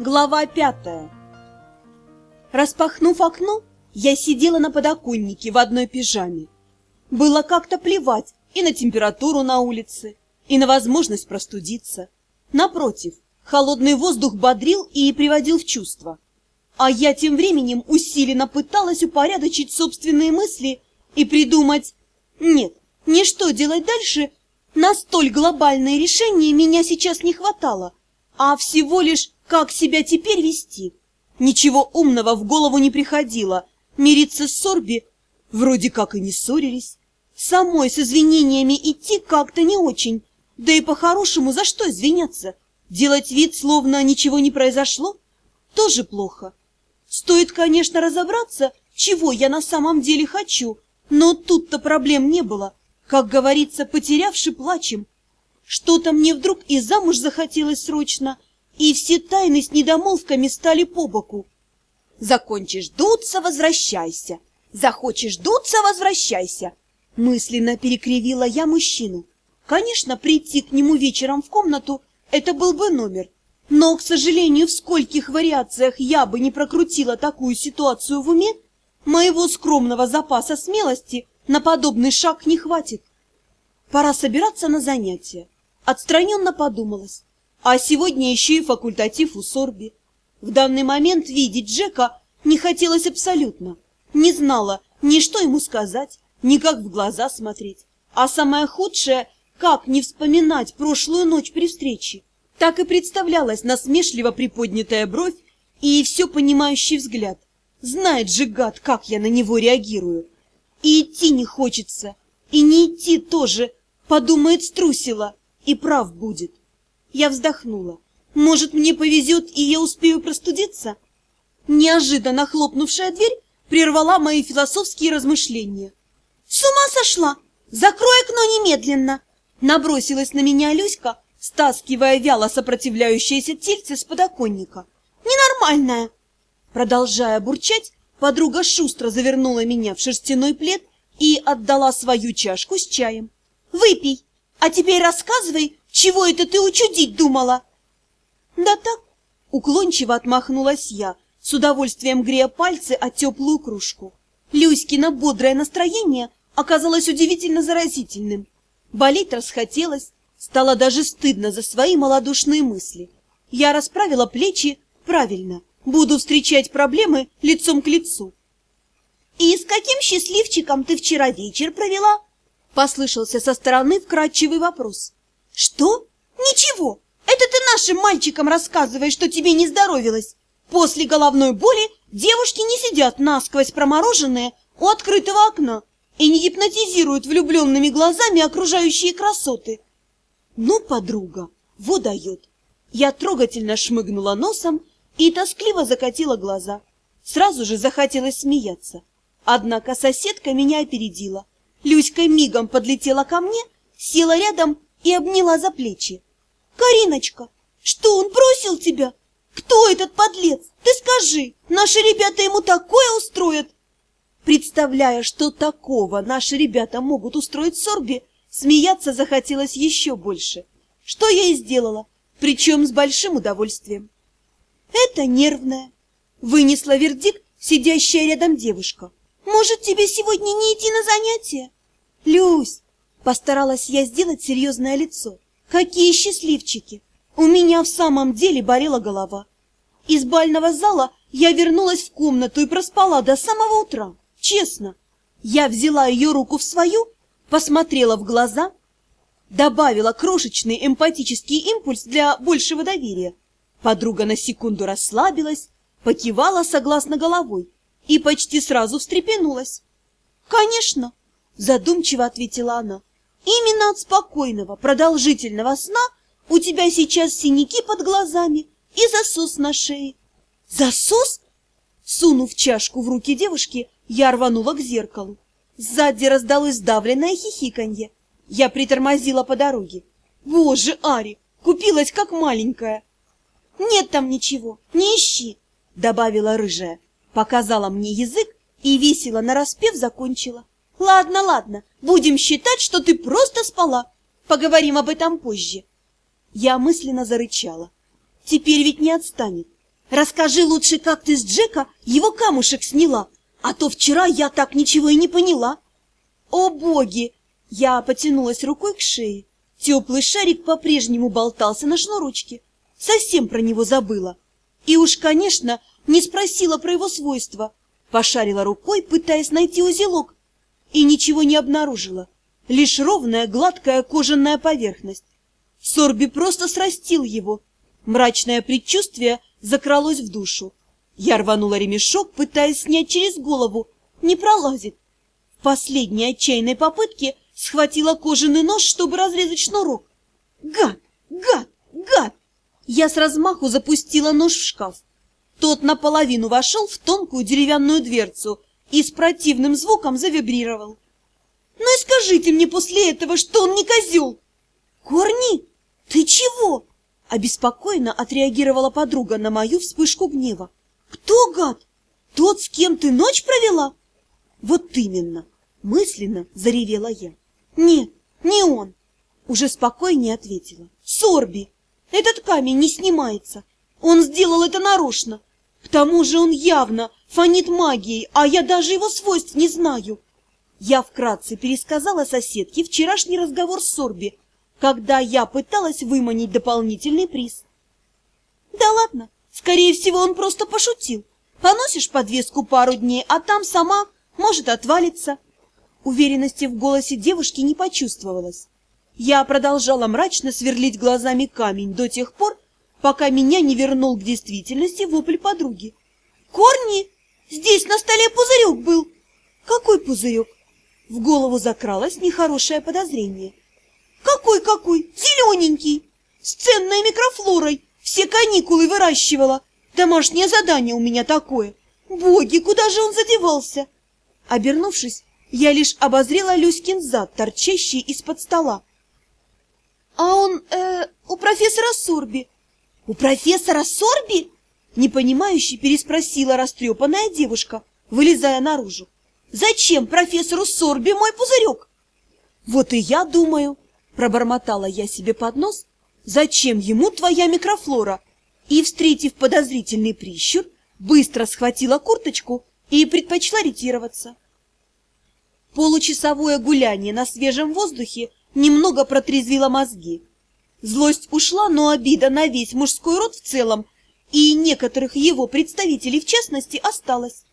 Глава пятая Распахнув окно, я сидела на подоконнике в одной пижаме. Было как-то плевать и на температуру на улице, и на возможность простудиться. Напротив, холодный воздух бодрил и приводил в чувство. А я тем временем усиленно пыталась упорядочить собственные мысли и придумать... Нет, не что делать дальше, на столь глобальное решение меня сейчас не хватало, а всего лишь как себя теперь вести? Ничего умного в голову не приходило. Мириться с Сорби вроде как и не ссорились. Самой с извинениями идти как-то не очень. Да и по-хорошему за что извиняться? Делать вид, словно ничего не произошло? Тоже плохо. Стоит, конечно, разобраться, чего я на самом деле хочу, но тут-то проблем не было. Как говорится, потерявши плачем. Что-то мне вдруг и замуж захотелось срочно – и все тайны с недомолвками стали по боку. Закончишь дуться — возвращайся. Захочешь дуться — возвращайся. Мысленно перекривила я мужчину. Конечно, прийти к нему вечером в комнату — это был бы номер. Но, к сожалению, в скольких вариациях я бы не прокрутила такую ситуацию в уме, моего скромного запаса смелости на подобный шаг не хватит. Пора собираться на занятия. Отстраненно подумалась. А сегодня еще и факультатив у Сорби. В данный момент видеть Джека не хотелось абсолютно. Не знала ни что ему сказать, ни как в глаза смотреть. А самое худшее, как не вспоминать прошлую ночь при встрече. Так и представлялась насмешливо приподнятая бровь и все понимающий взгляд. Знает же гад, как я на него реагирую. И идти не хочется, и не идти тоже, подумает, струсила, и прав будет. Я вздохнула. Может, мне повезет, и я успею простудиться? Неожиданно хлопнувшая дверь прервала мои философские размышления. «С ума сошла! Закрой окно немедленно!» Набросилась на меня Люська, стаскивая вяло сопротивляющееся тельце с подоконника. «Ненормальная!» Продолжая бурчать, подруга шустро завернула меня в шерстяной плед и отдала свою чашку с чаем. «Выпей, а теперь рассказывай, чего это ты учудить думала? Да так, уклончиво отмахнулась я, с удовольствием грея пальцы о теплую кружку. Люськино бодрое настроение оказалось удивительно заразительным. Болеть расхотелось, стало даже стыдно за свои малодушные мысли. Я расправила плечи правильно, буду встречать проблемы лицом к лицу. «И с каким счастливчиком ты вчера вечер провела?» Послышался со стороны вкрадчивый вопрос. Что? Ничего. Это ты нашим мальчикам рассказываешь, что тебе не здоровилось. После головной боли девушки не сидят насквозь промороженные у открытого окна и не гипнотизируют влюбленными глазами окружающие красоты. Ну, подруга, вот дает. Я трогательно шмыгнула носом и тоскливо закатила глаза. Сразу же захотелось смеяться. Однако соседка меня опередила. Люська мигом подлетела ко мне, села рядом и обняла за плечи. «Кариночка, что он бросил тебя? Кто этот подлец? Ты скажи, наши ребята ему такое устроят!» Представляя, что такого наши ребята могут устроить Сорби, смеяться захотелось еще больше. Что я и сделала, причем с большим удовольствием. «Это нервная», — вынесла вердикт сидящая рядом девушка. «Может, тебе сегодня не идти на занятия?» «Люсь, Постаралась я сделать серьезное лицо. Какие счастливчики! У меня в самом деле болела голова. Из бального зала я вернулась в комнату и проспала до самого утра. Честно. Я взяла ее руку в свою, посмотрела в глаза, добавила крошечный эмпатический импульс для большего доверия. Подруга на секунду расслабилась, покивала согласно головой и почти сразу встрепенулась. «Конечно!» – задумчиво ответила она. Именно от спокойного, продолжительного сна у тебя сейчас синяки под глазами и засос на шее. Засос? Сунув чашку в руки девушки, я рванула к зеркалу. Сзади раздалось сдавленное хихиканье. Я притормозила по дороге. Боже, Ари, купилась как маленькая. Нет там ничего, не ищи, добавила рыжая. Показала мне язык и весело нараспев закончила. Ладно, ладно, будем считать, что ты просто спала. Поговорим об этом позже. Я мысленно зарычала. Теперь ведь не отстанет. Расскажи лучше, как ты с Джека его камушек сняла, а то вчера я так ничего и не поняла. О, боги! Я потянулась рукой к шее. Теплый шарик по-прежнему болтался на шнурочке. Совсем про него забыла. И уж, конечно, не спросила про его свойства. Пошарила рукой, пытаясь найти узелок, и ничего не обнаружила. Лишь ровная, гладкая кожаная поверхность. Сорби просто срастил его. Мрачное предчувствие закралось в душу. Я рванула ремешок, пытаясь снять через голову. Не пролазит. В последней отчаянной попытке схватила кожаный нож, чтобы разрезать шнурок. Гад! Гад! Гад! Я с размаху запустила нож в шкаф. Тот наполовину вошел в тонкую деревянную дверцу и с противным звуком завибрировал. «Ну и скажите мне после этого, что он не козел!» «Корни, ты чего?» Обеспокоенно отреагировала подруга на мою вспышку гнева. «Кто гад? Тот, с кем ты ночь провела?» «Вот именно!» — мысленно заревела я. «Нет, не он!» — уже спокойнее ответила. «Сорби! Этот камень не снимается! Он сделал это нарочно! К тому же он явно фонит магией, а я даже его свойств не знаю!» Я вкратце пересказала соседке вчерашний разговор с Сорби, когда я пыталась выманить дополнительный приз. «Да ладно, скорее всего, он просто пошутил. Поносишь подвеску пару дней, а там сама может отвалиться». Уверенности в голосе девушки не почувствовалось. Я продолжала мрачно сверлить глазами камень до тех пор, пока меня не вернул к действительности вопль подруги. «Корни! Здесь на столе пузырек был!» «Какой пузырек?» В голову закралось нехорошее подозрение. «Какой-какой? Зелененький! С ценной микрофлорой! Все каникулы выращивала! Домашнее задание у меня такое! Боги, куда же он задевался?» Обернувшись, я лишь обозрела Люськин зад, торчащий из-под стола. «А он, э, у профессора Сорби». «У профессора Сорби?» Непонимающе переспросила растрепанная девушка, вылезая наружу. «Зачем профессору Сорби мой пузырек?» «Вот и я думаю», — пробормотала я себе под нос, «зачем ему твоя микрофлора?» И, встретив подозрительный прищур, быстро схватила курточку и предпочла ретироваться. Получасовое гуляние на свежем воздухе немного протрезвило мозги. Злость ушла, но обида на весь мужской род в целом и некоторых его представителей в частности осталась.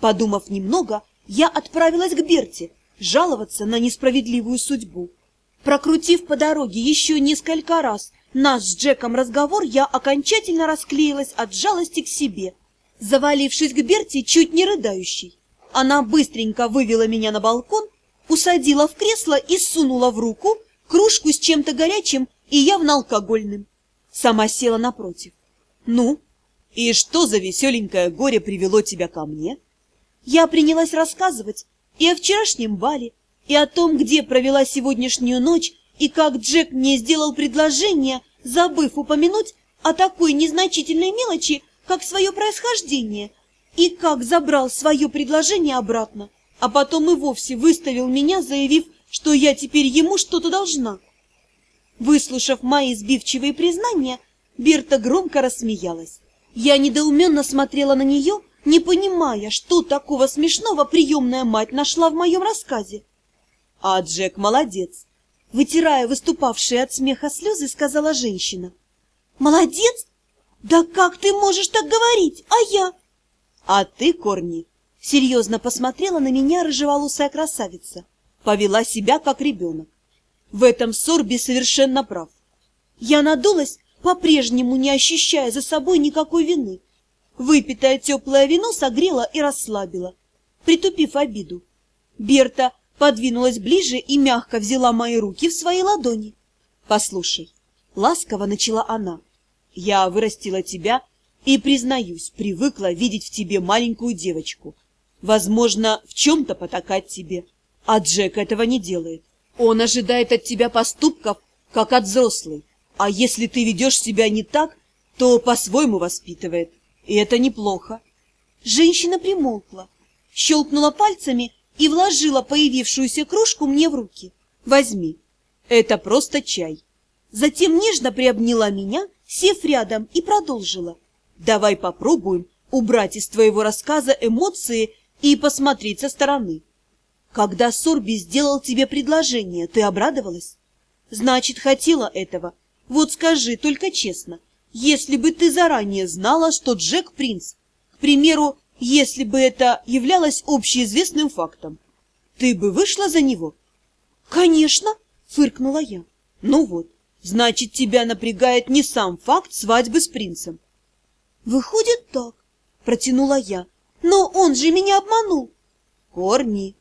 Подумав немного, я отправилась к Берте жаловаться на несправедливую судьбу. Прокрутив по дороге еще несколько раз наш с Джеком разговор, я окончательно расклеилась от жалости к себе, завалившись к Берте чуть не рыдающей. Она быстренько вывела меня на балкон, усадила в кресло и сунула в руку кружку с чем-то горячим и явно алкогольным. Сама села напротив. «Ну, и что за веселенькое горе привело тебя ко мне?» Я принялась рассказывать и о вчерашнем бале, и о том, где провела сегодняшнюю ночь, и как Джек мне сделал предложение, забыв упомянуть о такой незначительной мелочи, как свое происхождение – и как забрал свое предложение обратно, а потом и вовсе выставил меня, заявив, что я теперь ему что-то должна. Выслушав мои сбивчивые признания, Берта громко рассмеялась. Я недоуменно смотрела на нее, не понимая, что такого смешного приемная мать нашла в моем рассказе. А Джек молодец. Вытирая выступавшие от смеха слезы, сказала женщина. «Молодец? Да как ты можешь так говорить? А я?» А ты, Корни, серьезно посмотрела на меня рыжеволосая красавица, повела себя как ребенок. В этом Сорби совершенно прав. Я надулась, по-прежнему не ощущая за собой никакой вины. Выпитое теплое вино согрело и расслабило, притупив обиду. Берта подвинулась ближе и мягко взяла мои руки в свои ладони. «Послушай», — ласково начала она, — «я вырастила тебя и, признаюсь, привыкла видеть в тебе маленькую девочку. Возможно, в чем-то потакать тебе. А Джек этого не делает. Он ожидает от тебя поступков, как от взрослой. А если ты ведешь себя не так, то по-своему воспитывает. И это неплохо. Женщина примолкла, щелкнула пальцами и вложила появившуюся кружку мне в руки. Возьми. Это просто чай. Затем нежно приобняла меня, сев рядом, и продолжила. Давай попробуем убрать из твоего рассказа эмоции и посмотреть со стороны. Когда Сорби сделал тебе предложение, ты обрадовалась? Значит, хотела этого. Вот скажи, только честно, если бы ты заранее знала, что Джек принц, к примеру, если бы это являлось общеизвестным фактом, ты бы вышла за него? Конечно, фыркнула я. Ну вот, значит, тебя напрягает не сам факт свадьбы с принцем. Выходит так, протянула я. Но он же меня обманул. Корни.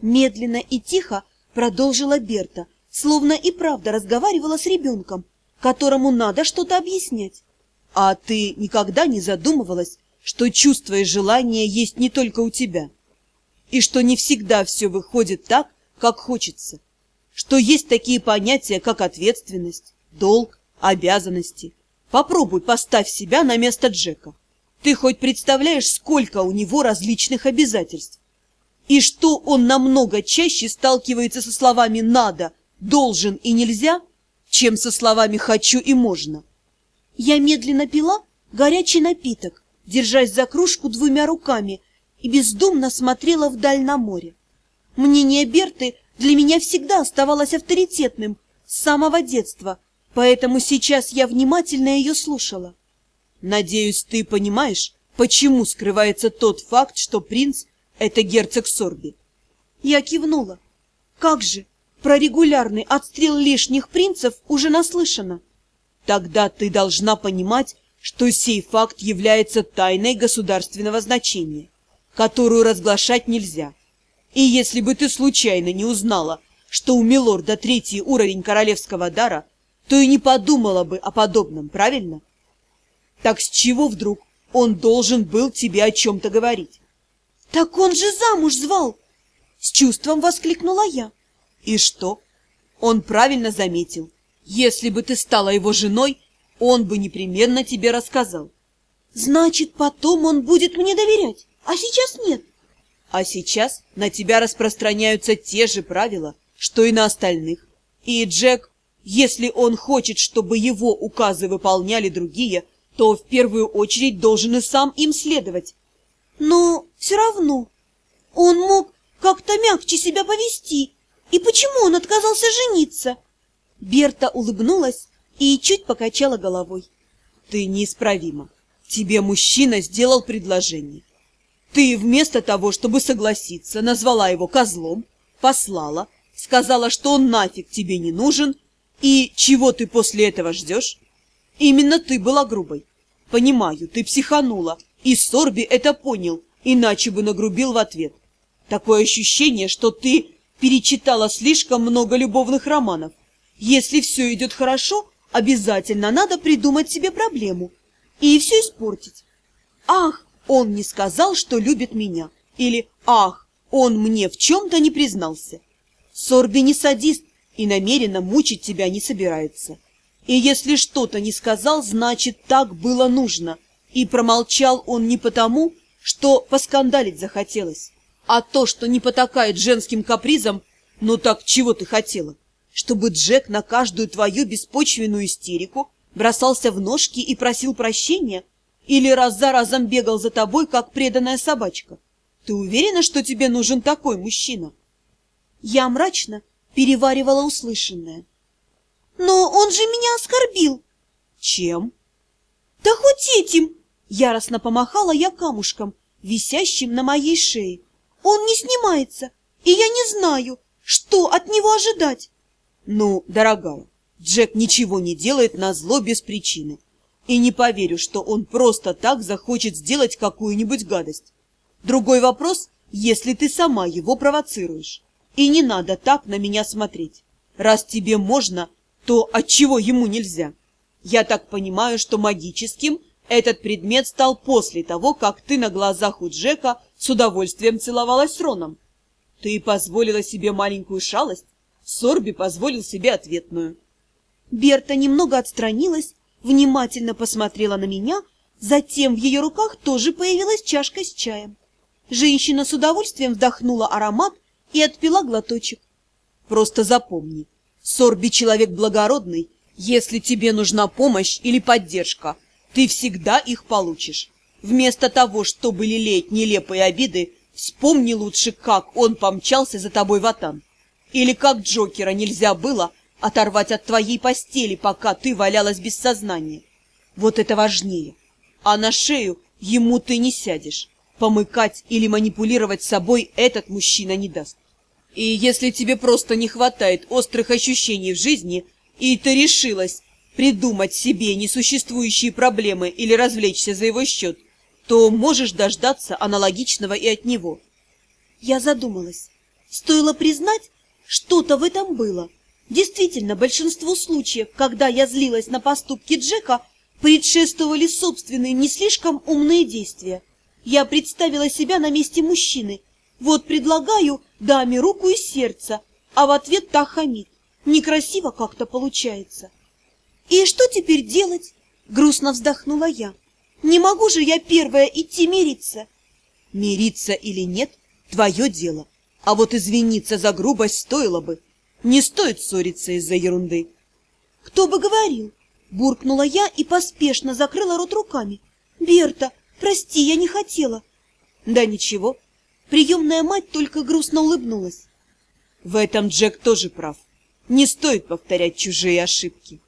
Медленно и тихо продолжила Берта, словно и правда разговаривала с ребенком, которому надо что-то объяснять. А ты никогда не задумывалась, что чувство и желание есть не только у тебя, и что не всегда все выходит так, как хочется, что есть такие понятия, как ответственность, долг, обязанности. Попробуй поставь себя на место Джека. Ты хоть представляешь, сколько у него различных обязательств? И что он намного чаще сталкивается со словами «надо», «должен» и «нельзя», чем со словами «хочу» и «можно». Я медленно пила горячий напиток, держась за кружку двумя руками, и бездумно смотрела вдаль на море. Мнение Берты для меня всегда оставалось авторитетным с самого детства, поэтому сейчас я внимательно ее слушала. Надеюсь, ты понимаешь, почему скрывается тот факт, что принц — это герцог Сорби. Я кивнула. Как же, про регулярный отстрел лишних принцев уже наслышано. Тогда ты должна понимать, что сей факт является тайной государственного значения, которую разглашать нельзя. И если бы ты случайно не узнала, что у Милорда третий уровень королевского дара, то и не подумала бы о подобном, правильно? Так с чего вдруг он должен был тебе о чем-то говорить? — Так он же замуж звал! — с чувством воскликнула я. — И что? Он правильно заметил. Если бы ты стала его женой, он бы непременно тебе рассказал. — Значит, потом он будет мне доверять, а сейчас нет. А сейчас на тебя распространяются те же правила, что и на остальных. И Джек, если он хочет, чтобы его указы выполняли другие, — то в первую очередь должен и сам им следовать. Но все равно он мог как-то мягче себя повести. И почему он отказался жениться? Берта улыбнулась и чуть покачала головой. Ты неисправима. Тебе мужчина сделал предложение. Ты вместо того, чтобы согласиться, назвала его козлом, послала, сказала, что он нафиг тебе не нужен, и чего ты после этого ждешь? Именно ты была грубой. Понимаю, ты психанула, и Сорби это понял, иначе бы нагрубил в ответ. Такое ощущение, что ты перечитала слишком много любовных романов. Если все идет хорошо, обязательно надо придумать себе проблему и все испортить. Ах, он не сказал, что любит меня. Или ах, он мне в чем-то не признался. Сорби не садист и намеренно мучить тебя не собирается. И если что-то не сказал, значит, так было нужно. И промолчал он не потому, что поскандалить захотелось, а то, что не потакает женским капризом, ну так чего ты хотела? Чтобы Джек на каждую твою беспочвенную истерику бросался в ножки и просил прощения? Или раз за разом бегал за тобой, как преданная собачка? Ты уверена, что тебе нужен такой мужчина? Я мрачно переваривала услышанное. Но он же меня оскорбил. Чем? Да хоть этим. Яростно помахала я камушком, висящим на моей шее. Он не снимается, и я не знаю, что от него ожидать. Ну, дорогая, Джек ничего не делает на зло без причины. И не поверю, что он просто так захочет сделать какую-нибудь гадость. Другой вопрос, если ты сама его провоцируешь. И не надо так на меня смотреть. Раз тебе можно, то отчего ему нельзя? Я так понимаю, что магическим этот предмет стал после того, как ты на глазах у Джека с удовольствием целовалась с Роном. Ты позволила себе маленькую шалость, Сорби позволил себе ответную. Берта немного отстранилась, внимательно посмотрела на меня, затем в ее руках тоже появилась чашка с чаем. Женщина с удовольствием вдохнула аромат и отпила глоточек. Просто запомни, Сорби человек благородный. Если тебе нужна помощь или поддержка, ты всегда их получишь. Вместо того, чтобы лелеять нелепые обиды, вспомни лучше, как он помчался за тобой в Атан. Или как Джокера нельзя было оторвать от твоей постели, пока ты валялась без сознания. Вот это важнее. А на шею ему ты не сядешь. Помыкать или манипулировать собой этот мужчина не даст. И если тебе просто не хватает острых ощущений в жизни, и ты решилась придумать себе несуществующие проблемы или развлечься за его счет, то можешь дождаться аналогичного и от него. Я задумалась. Стоило признать, что-то в этом было. Действительно, большинству случаев, когда я злилась на поступки Джека, предшествовали собственные не слишком умные действия. Я представила себя на месте мужчины. Вот предлагаю даме руку и сердце, а в ответ та хамит. Некрасиво как-то получается. И что теперь делать? Грустно вздохнула я. Не могу же я первая идти мириться. Мириться или нет – твое дело. А вот извиниться за грубость стоило бы. Не стоит ссориться из-за ерунды. Кто бы говорил? Буркнула я и поспешно закрыла рот руками. Берта, прости, я не хотела. Да ничего. Приемная мать только грустно улыбнулась. В этом Джек тоже прав. Не стоит повторять чужие ошибки.